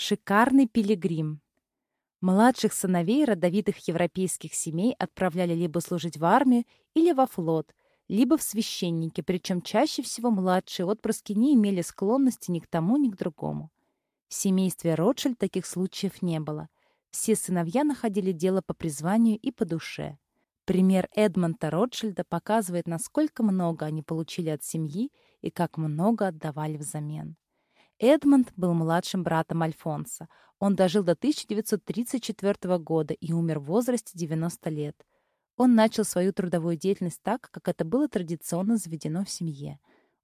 Шикарный пилигрим. Младших сыновей родовитых европейских семей отправляли либо служить в армию или во флот, либо в священники, причем чаще всего младшие отпрыски не имели склонности ни к тому, ни к другому. В семействе Ротшильд таких случаев не было. Все сыновья находили дело по призванию и по душе. Пример Эдмонта Ротшильда показывает, насколько много они получили от семьи и как много отдавали взамен. Эдмонд был младшим братом Альфонса. Он дожил до 1934 года и умер в возрасте 90 лет. Он начал свою трудовую деятельность так, как это было традиционно заведено в семье.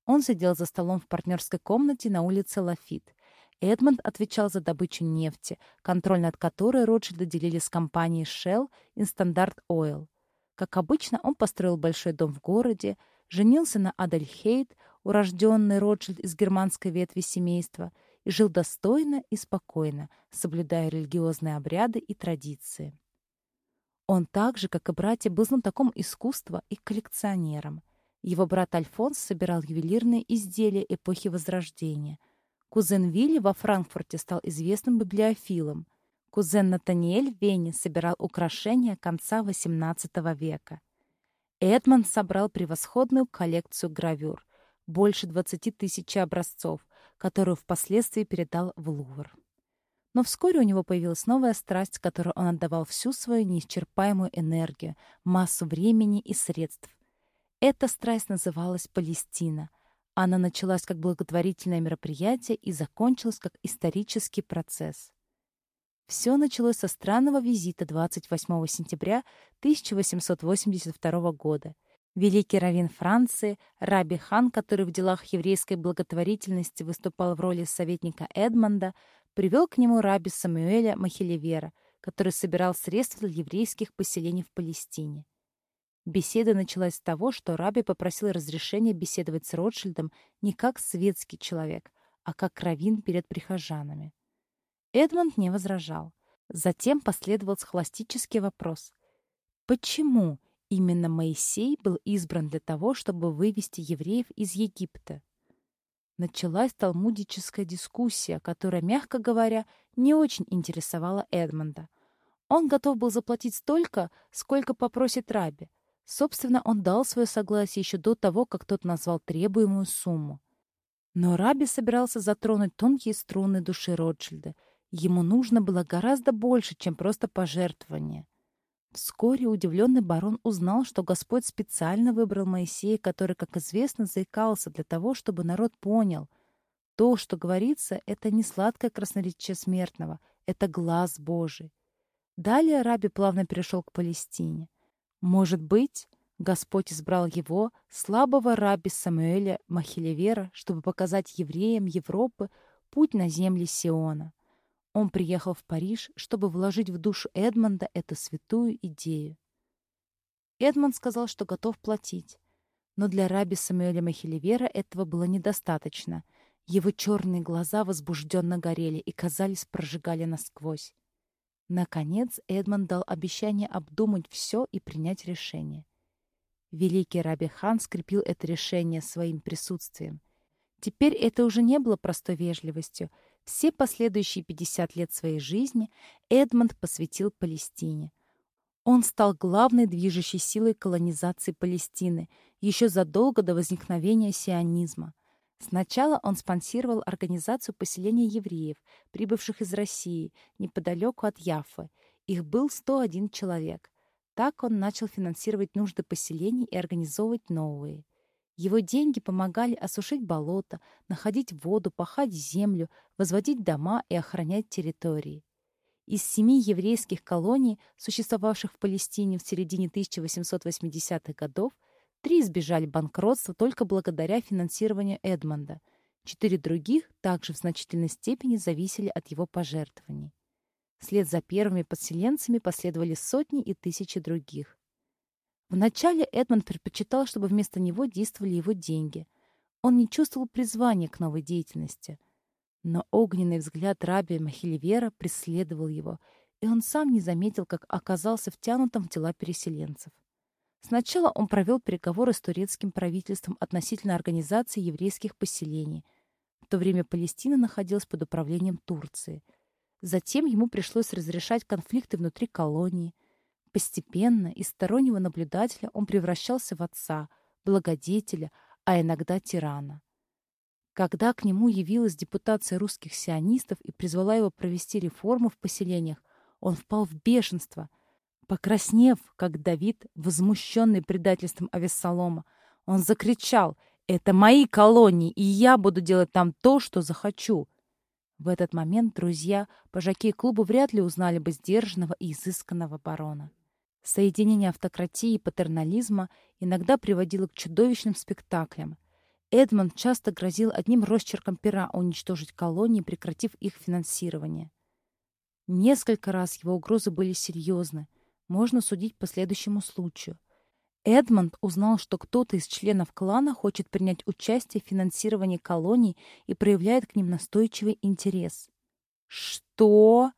Он сидел за столом в партнерской комнате на улице Лафит. Эдмонд отвечал за добычу нефти, контроль над которой Ротшильды делили с компанией Shell и Standard Oil. Как обычно, он построил большой дом в городе, женился на Адельхейт, урожденный Ротшильд из германской ветви семейства, и жил достойно и спокойно, соблюдая религиозные обряды и традиции. Он так же, как и братья, был знатоком искусства и коллекционером. Его брат Альфонс собирал ювелирные изделия эпохи Возрождения. Кузен Вилли во Франкфурте стал известным библиофилом. Кузен Натаниэль в Вене собирал украшения конца XVIII века. Эдмонд собрал превосходную коллекцию гравюр, больше 20 тысяч образцов, которую впоследствии передал в Лувр. Но вскоре у него появилась новая страсть, которой он отдавал всю свою неисчерпаемую энергию, массу времени и средств. Эта страсть называлась Палестина. Она началась как благотворительное мероприятие и закончилась как исторический процесс. Все началось со странного визита 28 сентября 1882 года. Великий раввин Франции, Раби Хан, который в делах еврейской благотворительности выступал в роли советника Эдмонда, привел к нему раби Самуэля Махилевера, который собирал средства для еврейских поселений в Палестине. Беседа началась с того, что раби попросил разрешения беседовать с Ротшильдом не как светский человек, а как раввин перед прихожанами. Эдмонд не возражал. Затем последовал схоластический вопрос. Почему именно Моисей был избран для того, чтобы вывести евреев из Египта? Началась талмудическая дискуссия, которая, мягко говоря, не очень интересовала Эдмонда. Он готов был заплатить столько, сколько попросит Раби. Собственно, он дал свое согласие еще до того, как тот назвал требуемую сумму. Но Раби собирался затронуть тонкие струны души Ротшильда — Ему нужно было гораздо больше, чем просто пожертвование. Вскоре удивленный барон узнал, что Господь специально выбрал Моисея, который, как известно, заикался для того, чтобы народ понял. То, что говорится, это не сладкое красноречие смертного, это глаз Божий. Далее Раби плавно перешел к Палестине. Может быть, Господь избрал его, слабого раби Самуэля Махилевера, чтобы показать евреям Европы путь на земли Сиона. Он приехал в Париж, чтобы вложить в душу Эдмонда эту святую идею. Эдмонд сказал, что готов платить. Но для раби Самуэля Махилевера этого было недостаточно. Его черные глаза возбужденно горели и, казались, прожигали насквозь. Наконец Эдмонд дал обещание обдумать все и принять решение. Великий раби Хан скрепил это решение своим присутствием. Теперь это уже не было простой вежливостью — все последующие 50 лет своей жизни Эдмонд посвятил Палестине. Он стал главной движущей силой колонизации Палестины еще задолго до возникновения сионизма. Сначала он спонсировал организацию поселения евреев, прибывших из России, неподалеку от Яффы. Их был 101 человек. Так он начал финансировать нужды поселений и организовывать новые. Его деньги помогали осушить болото, находить воду, пахать землю, возводить дома и охранять территории. Из семи еврейских колоний, существовавших в Палестине в середине 1880-х годов, три избежали банкротства только благодаря финансированию Эдмонда. Четыре других также в значительной степени зависели от его пожертвований. Вслед за первыми подселенцами последовали сотни и тысячи других. Вначале Эдмонд предпочитал, чтобы вместо него действовали его деньги. Он не чувствовал призвания к новой деятельности. Но огненный взгляд раби Махилевера преследовал его, и он сам не заметил, как оказался втянутым в дела переселенцев. Сначала он провел переговоры с турецким правительством относительно организации еврейских поселений. В то время Палестина находилась под управлением Турции. Затем ему пришлось разрешать конфликты внутри колонии. Постепенно из стороннего наблюдателя он превращался в отца, благодетеля, а иногда тирана. Когда к нему явилась депутация русских сионистов и призвала его провести реформу в поселениях, он впал в бешенство. Покраснев, как Давид, возмущенный предательством Авессалома, он закричал «Это мои колонии, и я буду делать там то, что захочу». В этот момент друзья по клуба вряд ли узнали бы сдержанного и изысканного барона. Соединение автократии и патернализма иногда приводило к чудовищным спектаклям, Эдмонд часто грозил одним росчерком пера уничтожить колонии, прекратив их финансирование. Несколько раз его угрозы были серьезны. Можно судить по следующему случаю. Эдмонд узнал, что кто-то из членов клана хочет принять участие в финансировании колоний и проявляет к ним настойчивый интерес. «Что?»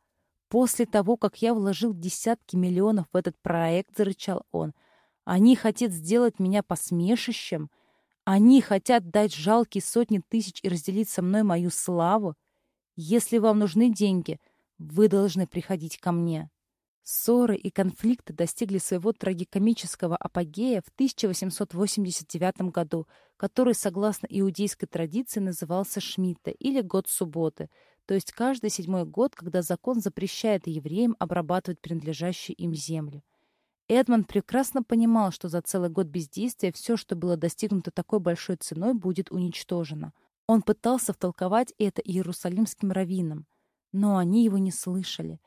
«После того, как я вложил десятки миллионов в этот проект», — зарычал он, — «они хотят сделать меня посмешищем?» Они хотят дать жалкие сотни тысяч и разделить со мной мою славу. Если вам нужны деньги, вы должны приходить ко мне. Ссоры и конфликты достигли своего трагикомического апогея в 1889 году, который, согласно иудейской традиции, назывался Шмидта или Год субботы, то есть каждый седьмой год, когда закон запрещает евреям обрабатывать принадлежащую им землю. Эдмонд прекрасно понимал, что за целый год бездействия все, что было достигнуто такой большой ценой, будет уничтожено. Он пытался втолковать это иерусалимским раввинам, но они его не слышали.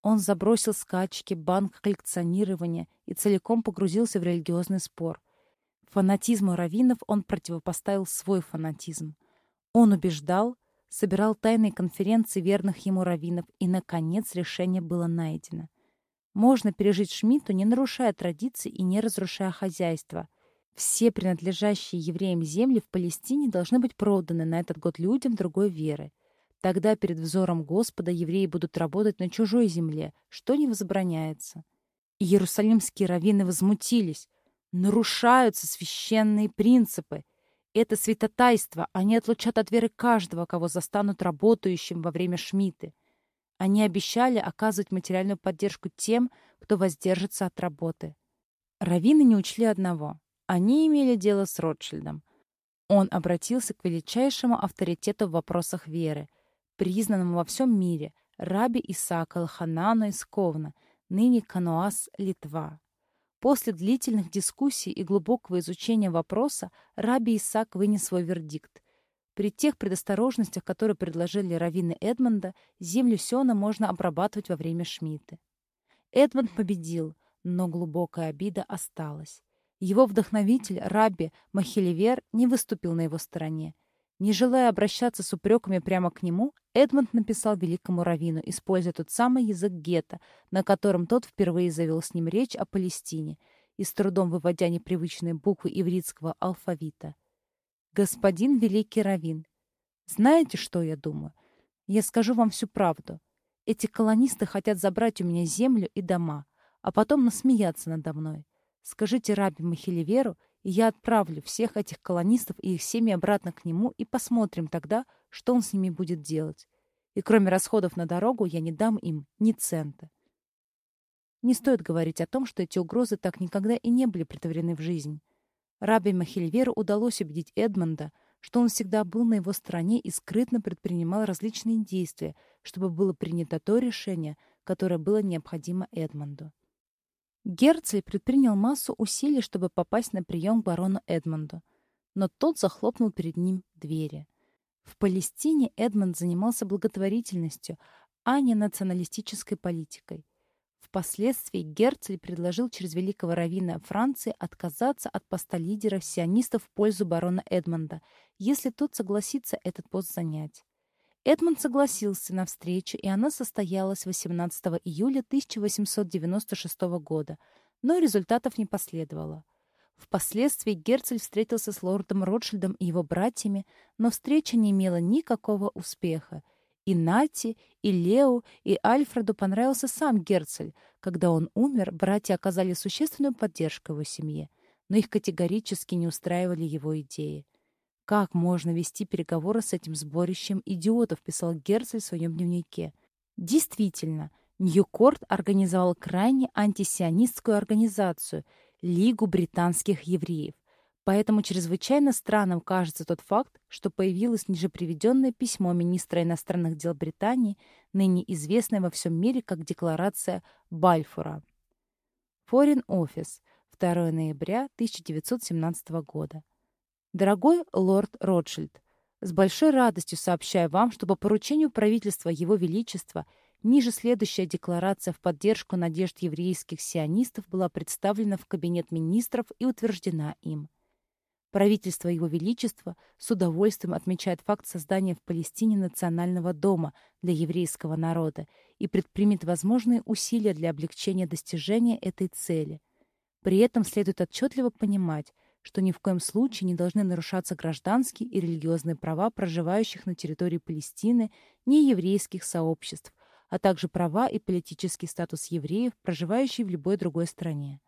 Он забросил скачки, банк коллекционирования и целиком погрузился в религиозный спор. Фанатизму раввинов он противопоставил свой фанатизм. Он убеждал, собирал тайные конференции верных ему раввинов, и, наконец, решение было найдено. Можно пережить Шмидту, не нарушая традиций и не разрушая хозяйство. Все принадлежащие евреям земли в Палестине должны быть проданы на этот год людям другой веры. Тогда перед взором Господа евреи будут работать на чужой земле, что не возбраняется. Иерусалимские раввины возмутились. Нарушаются священные принципы. Это святотайство, они отлучат от веры каждого, кого застанут работающим во время Шмиты. Они обещали оказывать материальную поддержку тем, кто воздержится от работы. Равины не учли одного. Они имели дело с Ротшильдом. Он обратился к величайшему авторитету в вопросах веры, признанному во всем мире, раби Исаака Лханану из Ковна, ныне Кануас, Литва. После длительных дискуссий и глубокого изучения вопроса раби Исаак вынес свой вердикт. При тех предосторожностях, которые предложили раввины Эдмонда, землю Сиона можно обрабатывать во время Шмиты. Эдмонд победил, но глубокая обида осталась. Его вдохновитель, Рабби Махилевер, не выступил на его стороне. Не желая обращаться с упреками прямо к нему, Эдмонд написал великому раввину, используя тот самый язык гетто, на котором тот впервые завел с ним речь о Палестине, и с трудом выводя непривычные буквы ивритского алфавита – господин великий равин. Знаете, что я думаю? Я скажу вам всю правду. Эти колонисты хотят забрать у меня землю и дома, а потом насмеяться надо мной. Скажите Раби Махилеверу, и я отправлю всех этих колонистов и их семьи обратно к нему, и посмотрим тогда, что он с ними будет делать. И кроме расходов на дорогу я не дам им ни цента. Не стоит говорить о том, что эти угрозы так никогда и не были притворены в жизнь. Раби Махильверу удалось убедить Эдмонда, что он всегда был на его стороне и скрытно предпринимал различные действия, чтобы было принято то решение, которое было необходимо Эдмонду. Герцель предпринял массу усилий, чтобы попасть на прием к барону Эдмонду, но тот захлопнул перед ним двери. В Палестине Эдмонд занимался благотворительностью, а не националистической политикой. Впоследствии Герцель предложил через великого раввина Франции отказаться от поста лидера сионистов в пользу барона Эдмонда, если тот согласится этот пост занять. Эдмонд согласился на встречу, и она состоялась 18 июля 1896 года, но результатов не последовало. Впоследствии Герцель встретился с лордом Ротшильдом и его братьями, но встреча не имела никакого успеха, и Нати, и Лео, и Альфреду понравился сам Герцель. Когда он умер, братья оказали существенную поддержку его семье, но их категорически не устраивали его идеи. «Как можно вести переговоры с этим сборищем идиотов?» — писал Герцель в своем дневнике. Действительно, Ньюкорт организовал крайне антисионистскую организацию – Лигу британских евреев. Поэтому чрезвычайно странным кажется тот факт, что появилось ниже приведенное письмо министра иностранных дел Британии, ныне известное во всем мире как Декларация Бальфура. Foreign Office, 2 ноября 1917 года. Дорогой лорд Ротшильд, с большой радостью сообщаю вам, что по поручению правительства Его Величества ниже следующая декларация в поддержку надежд еврейских сионистов была представлена в Кабинет министров и утверждена им. Правительство Его Величества с удовольствием отмечает факт создания в Палестине национального дома для еврейского народа и предпримет возможные усилия для облегчения достижения этой цели. При этом следует отчетливо понимать, что ни в коем случае не должны нарушаться гражданские и религиозные права проживающих на территории Палестины нееврейских сообществ, а также права и политический статус евреев, проживающих в любой другой стране.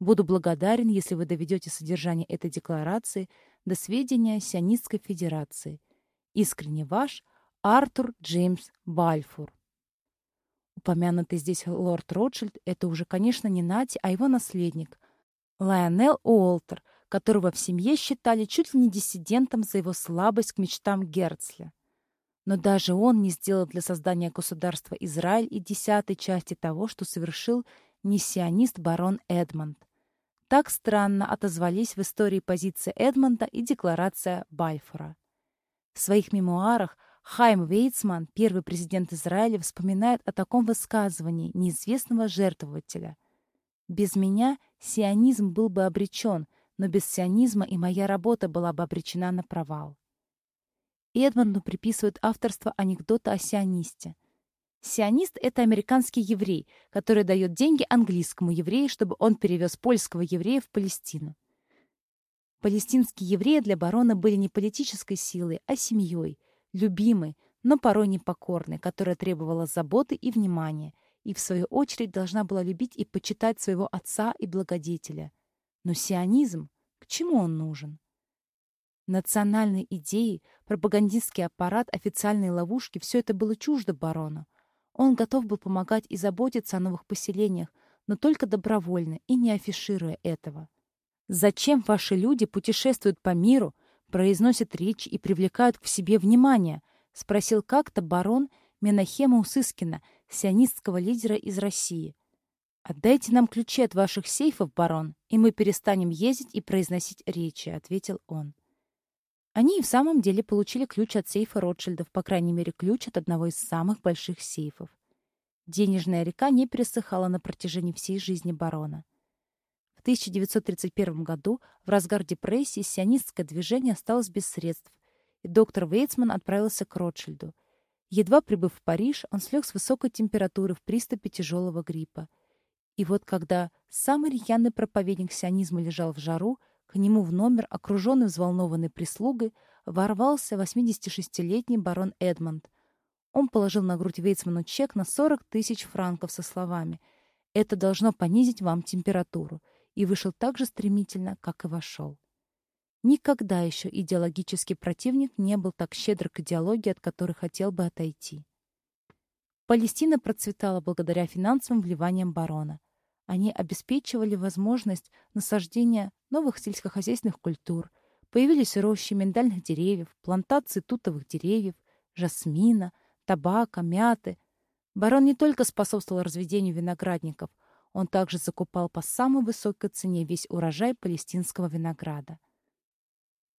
Буду благодарен, если вы доведете содержание этой декларации до сведения Сионистской Федерации. Искренне ваш Артур Джеймс Бальфур. Упомянутый здесь лорд Ротшильд — это уже, конечно, не Нати, а его наследник, Лайонел Уолтер, которого в семье считали чуть ли не диссидентом за его слабость к мечтам Герцля. Но даже он не сделал для создания государства Израиль и десятой части того, что совершил несионист барон Эдмонд. Так странно отозвались в истории позиции Эдмонда и декларация Бальфура. В своих мемуарах Хайм Вейцман, первый президент Израиля, вспоминает о таком высказывании неизвестного жертвователя. «Без меня сионизм был бы обречен, но без сионизма и моя работа была бы обречена на провал». Эдмонду приписывают авторство анекдота о сионисте. Сионист — это американский еврей, который дает деньги английскому еврею, чтобы он перевез польского еврея в Палестину. Палестинские евреи для барона были не политической силой, а семьей, любимой, но порой непокорной, которая требовала заботы и внимания, и, в свою очередь, должна была любить и почитать своего отца и благодетеля. Но сионизм, к чему он нужен? Национальные идеи, пропагандистский аппарат, официальные ловушки — все это было чуждо барону. Он готов был помогать и заботиться о новых поселениях, но только добровольно и не афишируя этого. Зачем ваши люди путешествуют по миру, произносят речи и привлекают к себе внимание? Спросил как-то барон Менахема Усыскина, сионистского лидера из России. «Отдайте нам ключи от ваших сейфов, барон, и мы перестанем ездить и произносить речи», — ответил он. Они и в самом деле получили ключ от сейфа Ротшильдов, по крайней мере, ключ от одного из самых больших сейфов. Денежная река не пересыхала на протяжении всей жизни барона. В 1931 году, в разгар депрессии, сионистское движение осталось без средств, и доктор Вейцман отправился к Ротшильду. Едва прибыв в Париж, он слег с высокой температурой в приступе тяжелого гриппа. И вот когда самый рьяный проповедник сионизма лежал в жару, к нему в номер, окруженный взволнованной прислугой, ворвался 86-летний барон Эдмонд. Он положил на грудь Вейцману чек на 40 тысяч франков со словами «Это должно понизить вам температуру», и вышел так же стремительно, как и вошел. Никогда еще идеологический противник не был так щедр к идеологии, от которой хотел бы отойти. Палестина процветала благодаря финансовым вливаниям барона. Они обеспечивали возможность насаждения новых сельскохозяйственных культур. Появились рощи миндальных деревьев, плантации тутовых деревьев, жасмина, табака, мяты. Барон не только способствовал разведению виноградников, он также закупал по самой высокой цене весь урожай палестинского винограда.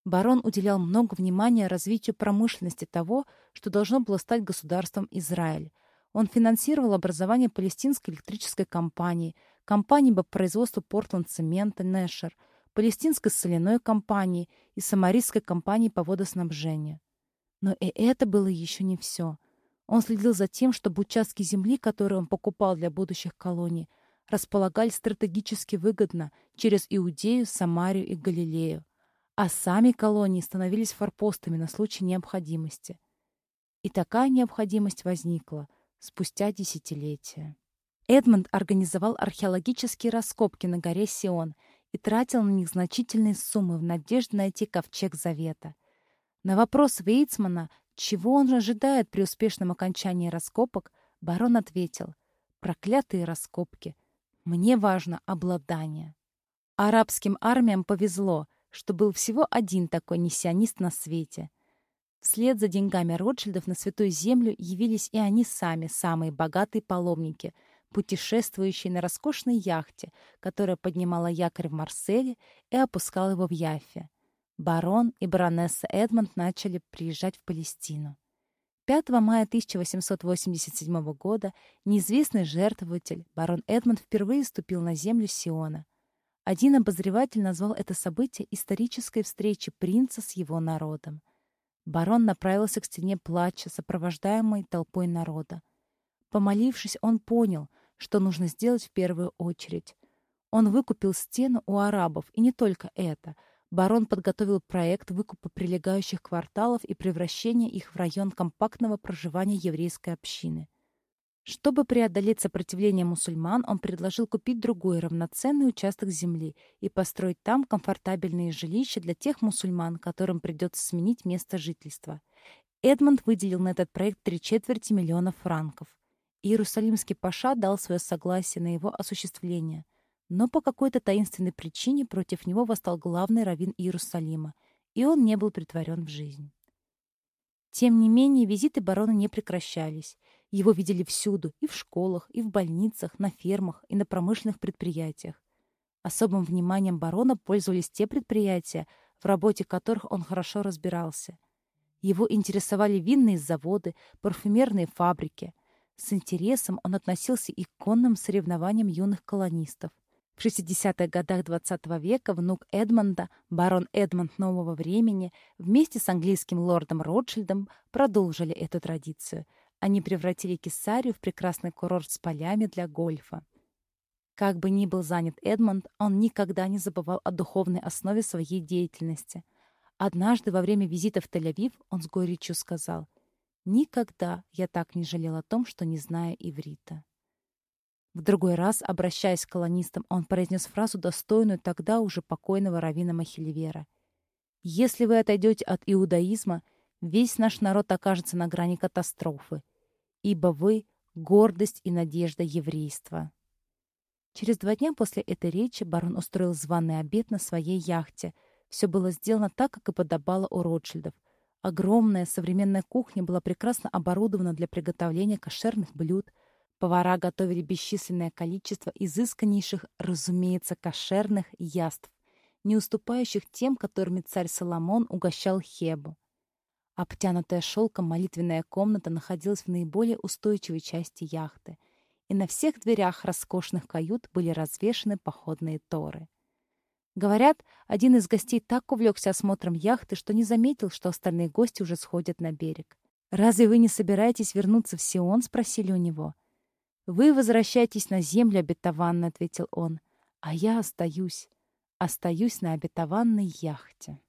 Барон уделял много внимания развитию промышленности того, что должно было стать государством Израиль. Он финансировал образование палестинской электрической компании, компании по производству Портленд-цемента «Нэшер», палестинской соляной компании и самарийской компании по водоснабжению. Но и это было еще не все. Он следил за тем, чтобы участки земли, которые он покупал для будущих колоний, располагались стратегически выгодно через Иудею, Самарию и Галилею, а сами колонии становились форпостами на случай необходимости. И такая необходимость возникла спустя десятилетия. Эдмонд организовал археологические раскопки на горе Сион и тратил на них значительные суммы в надежде найти ковчег Завета. На вопрос Вейцмана, чего он ожидает при успешном окончании раскопок, Барон ответил, проклятые раскопки. Мне важно обладание. Арабским армиям повезло, что был всего один такой несионист на свете. Вслед за деньгами Ротшильдов на Святую Землю явились и они сами, самые богатые паломники, путешествующие на роскошной яхте, которая поднимала якорь в Марселе и опускала его в Яффе. Барон и баронесса Эдмонд начали приезжать в Палестину. 5 мая 1887 года неизвестный жертвователь, барон Эдмонд, впервые ступил на землю Сиона. Один обозреватель назвал это событие исторической встречей принца с его народом. Барон направился к стене плача, сопровождаемой толпой народа. Помолившись, он понял, что нужно сделать в первую очередь. Он выкупил стену у арабов, и не только это. Барон подготовил проект выкупа прилегающих кварталов и превращения их в район компактного проживания еврейской общины. Чтобы преодолеть сопротивление мусульман, он предложил купить другой равноценный участок земли и построить там комфортабельные жилища для тех мусульман, которым придется сменить место жительства. Эдмонд выделил на этот проект три четверти миллиона франков. Иерусалимский паша дал свое согласие на его осуществление. Но по какой-то таинственной причине против него восстал главный раввин Иерусалима, и он не был притворен в жизнь. Тем не менее, визиты барона не прекращались. Его видели всюду, и в школах, и в больницах, на фермах, и на промышленных предприятиях. Особым вниманием барона пользовались те предприятия, в работе которых он хорошо разбирался. Его интересовали винные заводы, парфюмерные фабрики. С интересом он относился и к конным соревнованиям юных колонистов. В 60-х годах XX века внук Эдмонда, барон Эдмонд нового времени, вместе с английским лордом Ротшильдом продолжили эту традицию. Они превратили Кесарию в прекрасный курорт с полями для гольфа. Как бы ни был занят Эдмонд, он никогда не забывал о духовной основе своей деятельности. Однажды во время визита в Тель-Авив он с горечью сказал «Никогда я так не жалел о том, что не знаю иврита». В другой раз, обращаясь к колонистам, он произнес фразу, достойную тогда уже покойного равина Махилевера. «Если вы отойдете от иудаизма, весь наш народ окажется на грани катастрофы, ибо вы — гордость и надежда еврейства». Через два дня после этой речи барон устроил званый обед на своей яхте. Все было сделано так, как и подобало у Ротшильдов. Огромная современная кухня была прекрасно оборудована для приготовления кошерных блюд — Повара готовили бесчисленное количество изысканнейших, разумеется, кошерных яств, не уступающих тем, которыми царь Соломон угощал Хебу. Обтянутая шелком молитвенная комната находилась в наиболее устойчивой части яхты, и на всех дверях роскошных кают были развешаны походные торы. Говорят, один из гостей так увлекся осмотром яхты, что не заметил, что остальные гости уже сходят на берег. «Разве вы не собираетесь вернуться в Сион?» — спросили у него. «Вы возвращаетесь на землю обетованную», — ответил он, — «а я остаюсь, остаюсь на обетованной яхте».